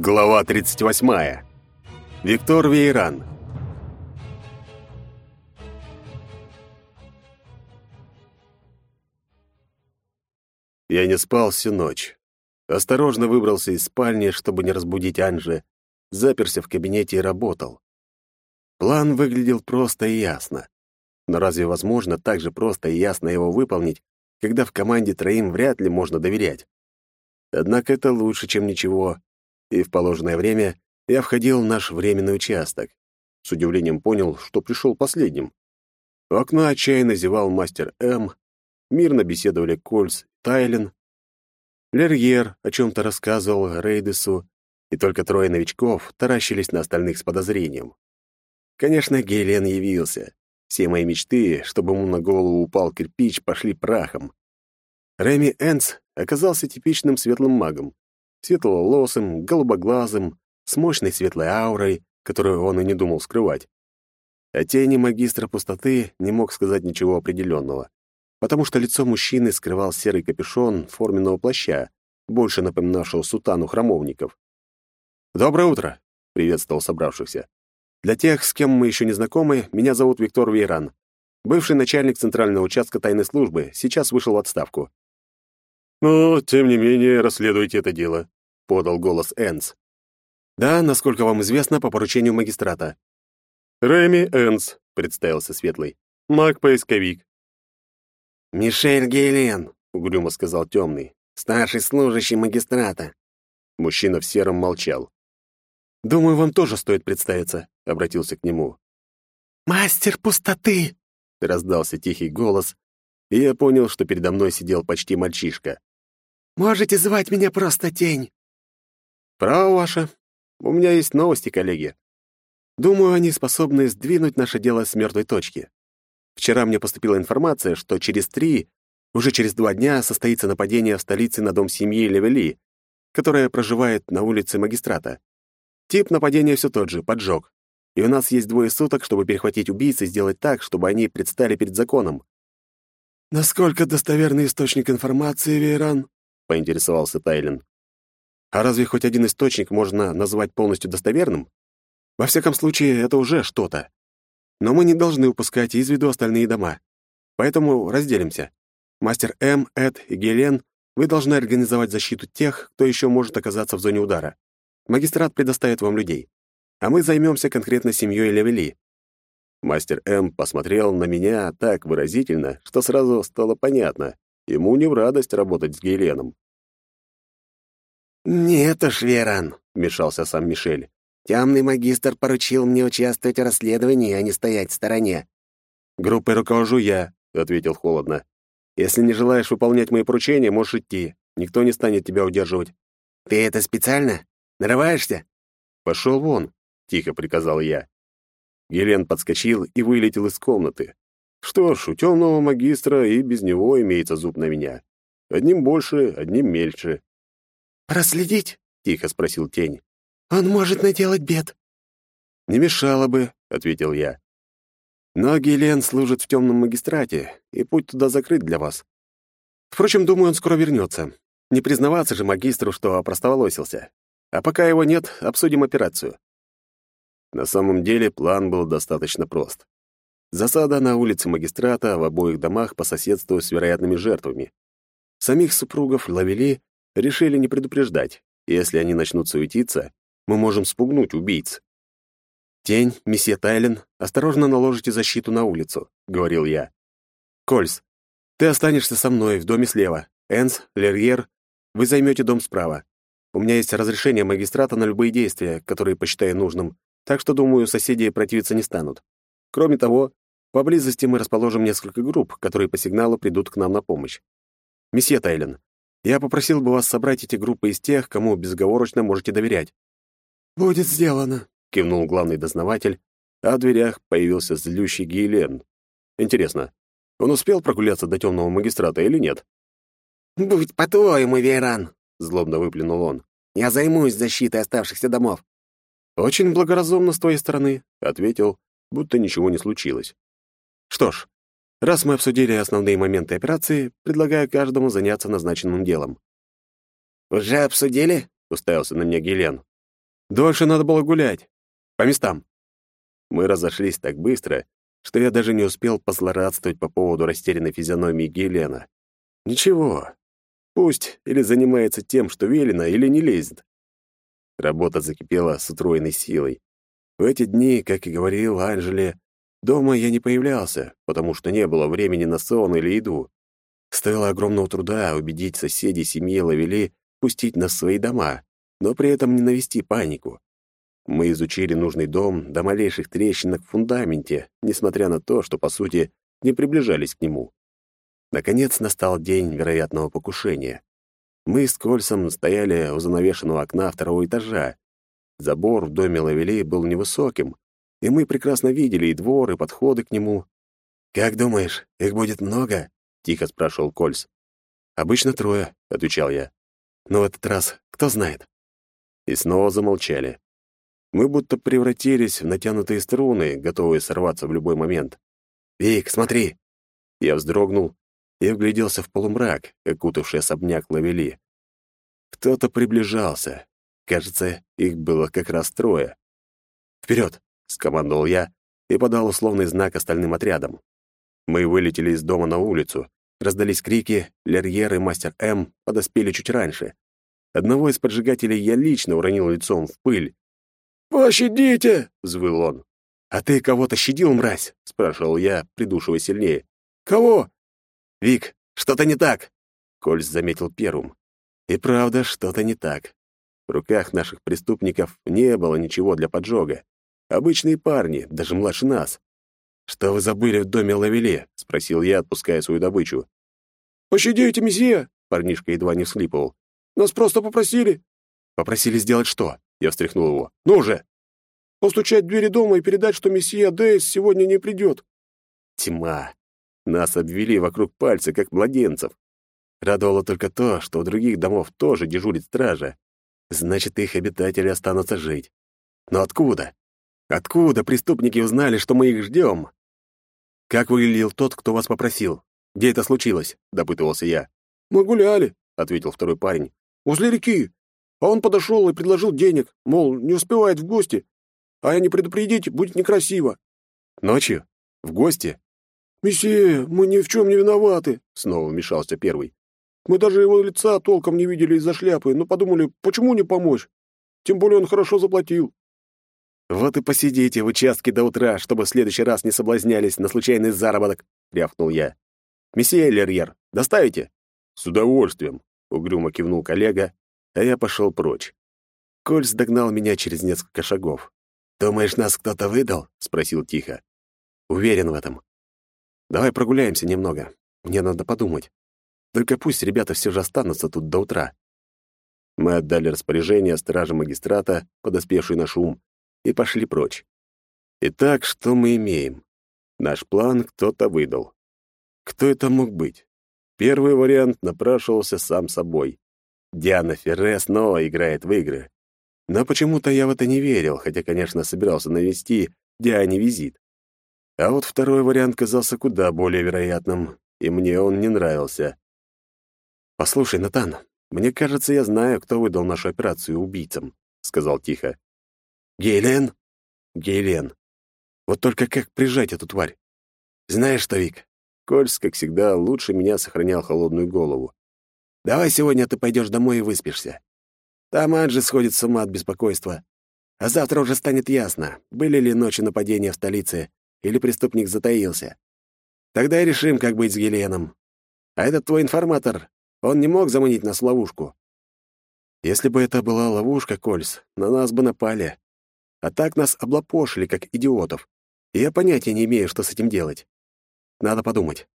Глава 38. Виктор Вейран. Я не спал всю ночь. Осторожно выбрался из спальни, чтобы не разбудить Анжи, заперся в кабинете и работал. План выглядел просто и ясно. Но разве возможно так же просто и ясно его выполнить, когда в команде троим вряд ли можно доверять? Однако это лучше, чем ничего, и в положенное время я входил в наш временный участок. С удивлением понял, что пришел последним. У окна отчаянно зевал мастер М, мирно беседовали Кольц Тайлен. Лерьер о чем-то рассказывал Рейдесу, и только трое новичков таращились на остальных с подозрением. Конечно, Гейлен явился. Все мои мечты, чтобы ему на голову упал кирпич, пошли прахом. Реми Энс оказался типичным светлым магом светловолосым, голубоглазым, с мощной светлой аурой, которую он и не думал скрывать. О тени магистра пустоты не мог сказать ничего определенного, потому что лицо мужчины скрывал серый капюшон форменного плаща, больше напоминавшего сутану храмовников. «Доброе утро!» — приветствовал собравшихся. «Для тех, с кем мы еще не знакомы, меня зовут Виктор Вейран. Бывший начальник Центрального участка тайной службы, сейчас вышел в отставку. «Но, тем не менее, расследуйте это дело», — подал голос Энс. «Да, насколько вам известно, по поручению магистрата». «Рэми Энс», — представился Светлый. «Маг-поисковик». «Мишель Гейлен», — угрюмо сказал Темный. «Старший служащий магистрата». Мужчина в сером молчал. «Думаю, вам тоже стоит представиться», — обратился к нему. «Мастер пустоты!» — раздался тихий голос, и я понял, что передо мной сидел почти мальчишка. Можете звать меня просто Тень». «Право ваше. У меня есть новости, коллеги. Думаю, они способны сдвинуть наше дело с мертвой точки. Вчера мне поступила информация, что через три, уже через два дня состоится нападение в столице на дом семьи Левели, которая проживает на улице магистрата. Тип нападения все тот же — поджог. И у нас есть двое суток, чтобы перехватить убийц и сделать так, чтобы они предстали перед законом. «Насколько достоверный источник информации, Вейран?» — поинтересовался Тайлен. «А разве хоть один источник можно назвать полностью достоверным? Во всяком случае, это уже что-то. Но мы не должны упускать из виду остальные дома. Поэтому разделимся. Мастер М, Эд и Гелен, вы должны организовать защиту тех, кто еще может оказаться в зоне удара. Магистрат предоставит вам людей. А мы займемся конкретно семьей Левели. Мастер М посмотрел на меня так выразительно, что сразу стало понятно. Ему не в радость работать с Гейленом. «Нет уж, Веран», — вмешался сам Мишель. «Темный магистр поручил мне участвовать в расследовании, а не стоять в стороне». «Группой руковожу я», — ответил холодно. «Если не желаешь выполнять мои поручения, можешь идти. Никто не станет тебя удерживать». «Ты это специально? Нарываешься?» «Пошел вон», — тихо приказал я. Гелен подскочил и вылетел из комнаты. Что ж, у темного магистра и без него имеется зуб на меня. Одним больше, одним мельче. «Проследить?» — тихо спросил тень. «Он может наделать бед». «Не мешало бы», — ответил я. «Но Гелен служит в темном магистрате, и путь туда закрыт для вас. Впрочем, думаю, он скоро вернется. Не признаваться же магистру, что опростоволосился. А пока его нет, обсудим операцию». На самом деле план был достаточно прост. Засада на улице магистрата в обоих домах по соседству с вероятными жертвами. Самих супругов Лавели решили не предупреждать. Если они начнут суетиться, мы можем спугнуть убийц. «Тень, месье Тайлен, осторожно наложите защиту на улицу», — говорил я. «Кольс, ты останешься со мной в доме слева. Энс, Лерьер, вы займете дом справа. У меня есть разрешение магистрата на любые действия, которые посчитаю нужным, так что, думаю, соседи противиться не станут. Кроме того, поблизости мы расположим несколько групп, которые по сигналу придут к нам на помощь. Месье Тайлен, я попросил бы вас собрать эти группы из тех, кому безговорочно можете доверять». «Будет сделано», — кивнул главный дознаватель, а в дверях появился злющий Гейлен. «Интересно, он успел прогуляться до темного магистрата или нет?» «Будь по-твоему, Вейран», — злобно выплюнул он. «Я займусь защитой оставшихся домов». «Очень благоразумно с твоей стороны», — ответил, будто ничего не случилось. Что ж, раз мы обсудили основные моменты операции, предлагаю каждому заняться назначенным делом. «Уже обсудили?» — уставился на меня Гелен. Дольше надо было гулять. По местам». Мы разошлись так быстро, что я даже не успел позлорадствовать по поводу растерянной физиономии Гелена. Ничего, пусть или занимается тем, что велено, или не лезет. Работа закипела с утроенной силой. В эти дни, как и говорил Анжеле, дома я не появлялся, потому что не было времени на сон или еду. Стоило огромного труда убедить соседей семьи Лавели пустить нас в свои дома, но при этом не навести панику. Мы изучили нужный дом до малейших трещинок в фундаменте, несмотря на то, что, по сути, не приближались к нему. Наконец настал день вероятного покушения. Мы с Кольсом стояли у занавешенного окна второго этажа. Забор в доме Лавелей был невысоким, и мы прекрасно видели и двор, и подходы к нему. «Как думаешь, их будет много?» — тихо спрашивал Кольс. «Обычно трое», — отвечал я. «Но в этот раз кто знает?» И снова замолчали. Мы будто превратились в натянутые струны, готовые сорваться в любой момент. «Вик, смотри!» Я вздрогнул и вгляделся в полумрак, окутавший особняк Лавели. Кто-то приближался. Кажется, их было как раз трое. «Вперед!» — скомандовал я и подал условный знак остальным отрядам. Мы вылетели из дома на улицу. Раздались крики, Лерьер и мастер М подоспели чуть раньше. Одного из поджигателей я лично уронил лицом в пыль, «Пощадите!» — взвыл он. «А ты кого-то щадил, мразь?» — спрашивал я, придушивая сильнее. «Кого?» «Вик, что-то не так!» Кольц заметил первым. И правда, что-то не так. В руках наших преступников не было ничего для поджога. Обычные парни, даже младше нас. «Что вы забыли в доме Лавеле?» — спросил я, отпуская свою добычу. «Пощадите, месье!» — парнишка едва не вслипывал. «Нас просто попросили». «Попросили сделать что?» Я встряхнул его. «Ну же!» «Постучать в двери дома и передать, что месье Дейс сегодня не придет». Тьма. Нас обвели вокруг пальца, как младенцев. Радовало только то, что у других домов тоже дежурит стража. Значит, их обитатели останутся жить. Но откуда? Откуда преступники узнали, что мы их ждем? «Как выглядел тот, кто вас попросил? Где это случилось?» — допытывался я. «Мы гуляли», — ответил второй парень. «Возле реки. А он подошел и предложил денег, мол, не успевает в гости, а я не предупредить, будет некрасиво. Ночью? В гости? «Месье, мы ни в чем не виноваты», — снова вмешался первый. «Мы даже его лица толком не видели из-за шляпы, но подумали, почему не помочь? Тем более он хорошо заплатил». «Вот и посидите в участке до утра, чтобы в следующий раз не соблазнялись на случайный заработок», — рявкнул я. «Месье Лерьер, доставите?» «С удовольствием», — угрюмо кивнул коллега а я пошел прочь. Кольц догнал меня через несколько шагов. «Думаешь, нас кто-то выдал?» — спросил тихо. «Уверен в этом. Давай прогуляемся немного. Мне надо подумать. Только пусть ребята все же останутся тут до утра». Мы отдали распоряжение страже магистрата, подоспевшей на шум, и пошли прочь. Итак, что мы имеем? Наш план кто-то выдал. Кто это мог быть? Первый вариант напрашивался сам собой. Диана Ферре снова играет в игры. Но почему-то я в это не верил, хотя, конечно, собирался навести Диане визит. А вот второй вариант казался куда более вероятным, и мне он не нравился. «Послушай, Натан, мне кажется, я знаю, кто выдал нашу операцию убийцам», — сказал тихо. «Гейлен?» «Гейлен. Вот только как прижать эту тварь? Знаешь что, Вик?» Кольс, как всегда, лучше меня сохранял холодную голову. Давай сегодня ты пойдешь домой и выспишься. Там Анджи сходит с ума от беспокойства. А завтра уже станет ясно, были ли ночи нападения в столице или преступник затаился. Тогда и решим, как быть с Геленом. А этот твой информатор, он не мог заманить нас в ловушку. Если бы это была ловушка, Кольс, на нас бы напали. А так нас облапошили, как идиотов. И я понятия не имею, что с этим делать. Надо подумать.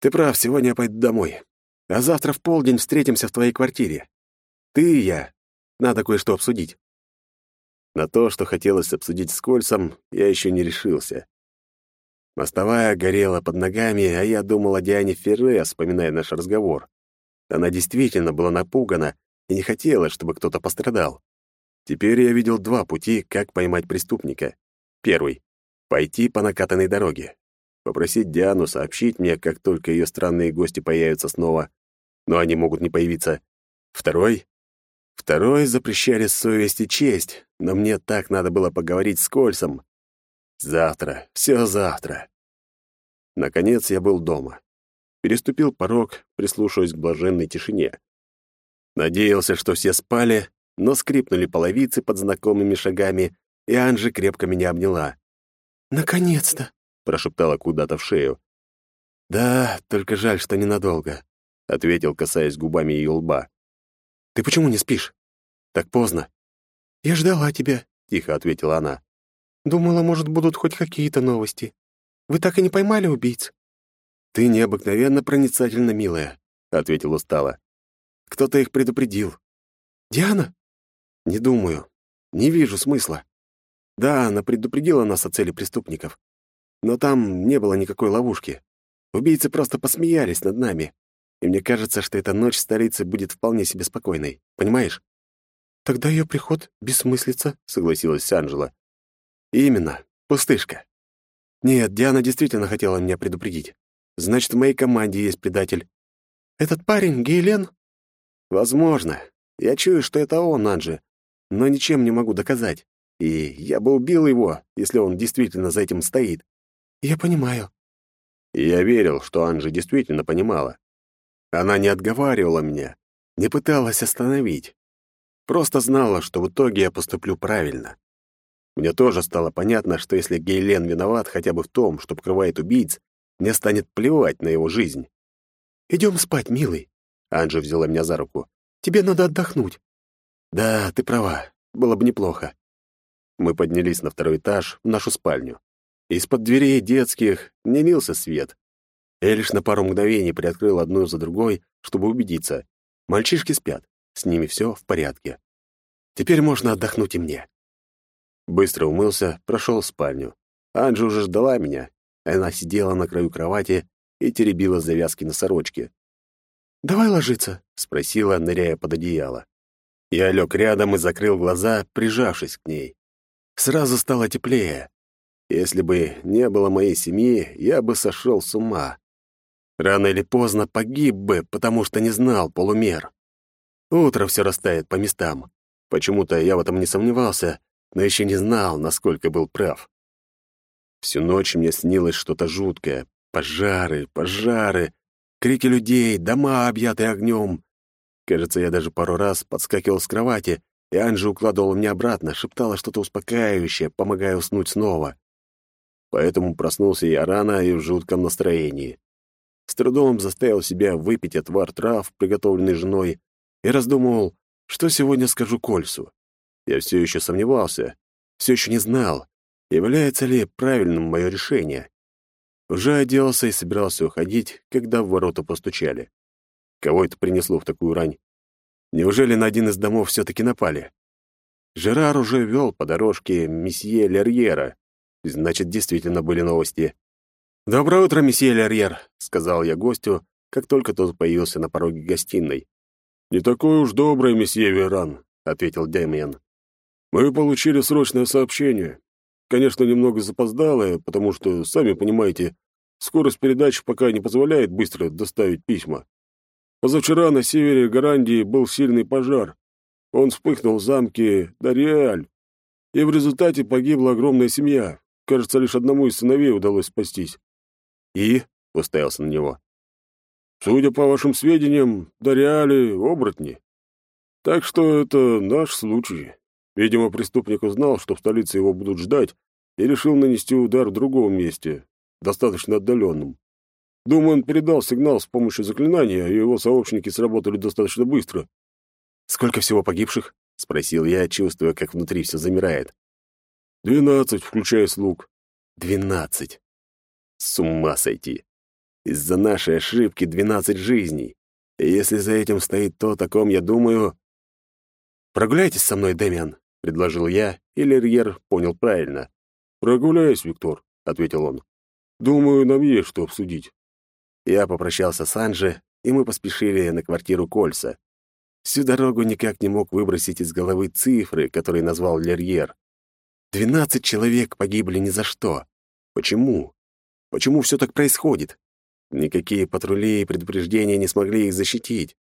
Ты прав, сегодня я пойду домой. А завтра в полдень встретимся в твоей квартире. Ты и я. Надо кое-что обсудить». На то, что хотелось обсудить с Кольцем, я еще не решился. Мостовая горела под ногами, а я думал о Диане Ферре, вспоминая наш разговор. Она действительно была напугана и не хотела, чтобы кто-то пострадал. Теперь я видел два пути, как поймать преступника. Первый — пойти по накатанной дороге. Попросить Диану сообщить мне, как только ее странные гости появятся снова но они могут не появиться. Второй? Второй запрещали совесть и честь, но мне так надо было поговорить с Кольцем. Завтра, все завтра. Наконец я был дома. Переступил порог, прислушиваясь к блаженной тишине. Надеялся, что все спали, но скрипнули половицы под знакомыми шагами, и Анжи крепко меня обняла. «Наконец-то!» — прошептала куда-то в шею. «Да, только жаль, что ненадолго», — ответил, касаясь губами ее лба. «Ты почему не спишь? Так поздно». «Я ждала тебя», — тихо ответила она. «Думала, может, будут хоть какие-то новости. Вы так и не поймали убийц?» «Ты необыкновенно проницательна, милая», — ответил устало. «Кто-то их предупредил». «Диана?» «Не думаю. Не вижу смысла. Да, она предупредила нас о цели преступников. Но там не было никакой ловушки. Убийцы просто посмеялись над нами. И мне кажется, что эта ночь в столице будет вполне себе спокойной. Понимаешь? Тогда ее приход бессмыслица, согласилась Анжела. Именно. Пустышка. Нет, Диана действительно хотела меня предупредить. Значит, в моей команде есть предатель. Этот парень Гейлен? Возможно. Я чую, что это он, Анжи, но ничем не могу доказать. И я бы убил его, если он действительно за этим стоит. Я понимаю. Я верил, что Анжи действительно понимала. Она не отговаривала меня, не пыталась остановить. Просто знала, что в итоге я поступлю правильно. Мне тоже стало понятно, что если Гейлен виноват хотя бы в том, что покрывает убийц, мне станет плевать на его жизнь. «Идем спать, милый», — Анжи взяла меня за руку. «Тебе надо отдохнуть». «Да, ты права. Было бы неплохо». Мы поднялись на второй этаж, в нашу спальню. Из-под дверей детских не лился свет. Я лишь на пару мгновений приоткрыл одну за другой, чтобы убедиться. Мальчишки спят, с ними все в порядке. Теперь можно отдохнуть и мне. Быстро умылся, прошел в спальню. Анджи уже ждала меня. Она сидела на краю кровати и теребила завязки на сорочке. «Давай ложиться», — спросила, ныряя под одеяло. Я лег рядом и закрыл глаза, прижавшись к ней. Сразу стало теплее. Если бы не было моей семьи, я бы сошел с ума. Рано или поздно погиб бы, потому что не знал полумер. Утро все растает по местам. Почему-то я в этом не сомневался, но еще не знал, насколько был прав. Всю ночь мне снилось что-то жуткое. Пожары, пожары, крики людей, дома, объятые огнем. Кажется, я даже пару раз подскакивал с кровати, и Анжи укладывала меня обратно, шептала что-то успокаивающее, помогая уснуть снова. Поэтому проснулся я рано и в жутком настроении. С трудом заставил себя выпить отвар трав, приготовленный женой, и раздумывал, что сегодня скажу Кольсу. Я все еще сомневался, все еще не знал, является ли правильным мое решение. Уже оделся и собирался уходить, когда в ворота постучали. Кого это принесло в такую рань? Неужели на один из домов все-таки напали? Жерар уже вел по дорожке месье Лерьера. Значит, действительно были новости. «Доброе утро, месье Лерьер», — сказал я гостю, как только тот появился на пороге гостиной. «Не такой уж добрый, месье Веран», — ответил Дэмиен. «Мы получили срочное сообщение. Конечно, немного запоздалое, потому что, сами понимаете, скорость передач пока не позволяет быстро доставить письма. Позавчера на севере Гарандии был сильный пожар. Он вспыхнул в замке Дариаль, и в результате погибла огромная семья. Кажется, лишь одному из сыновей удалось спастись. «И?» — уставился на него. «Судя по вашим сведениям, Дариали — оборотни. Так что это наш случай. Видимо, преступник узнал, что в столице его будут ждать, и решил нанести удар в другом месте, достаточно отдаленном. Думаю, он передал сигнал с помощью заклинания, и его сообщники сработали достаточно быстро. «Сколько всего погибших?» — спросил я, чувствуя, как внутри все замирает. «Двенадцать, включая слуг». «Двенадцать. С ума сойти. Из-за нашей ошибки двенадцать жизней. И если за этим стоит то, о ком я думаю...» «Прогуляйтесь со мной, Дэмиан», — предложил я, и Лерьер понял правильно. «Прогуляюсь, Виктор», — ответил он. «Думаю, нам есть что обсудить». Я попрощался с Анжи, и мы поспешили на квартиру Кольца. Всю дорогу никак не мог выбросить из головы цифры, которые назвал Лерьер. Двенадцать человек погибли ни за что. Почему? Почему все так происходит? Никакие патрули и предупреждения не смогли их защитить.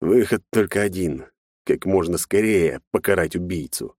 Выход только один — как можно скорее покарать убийцу.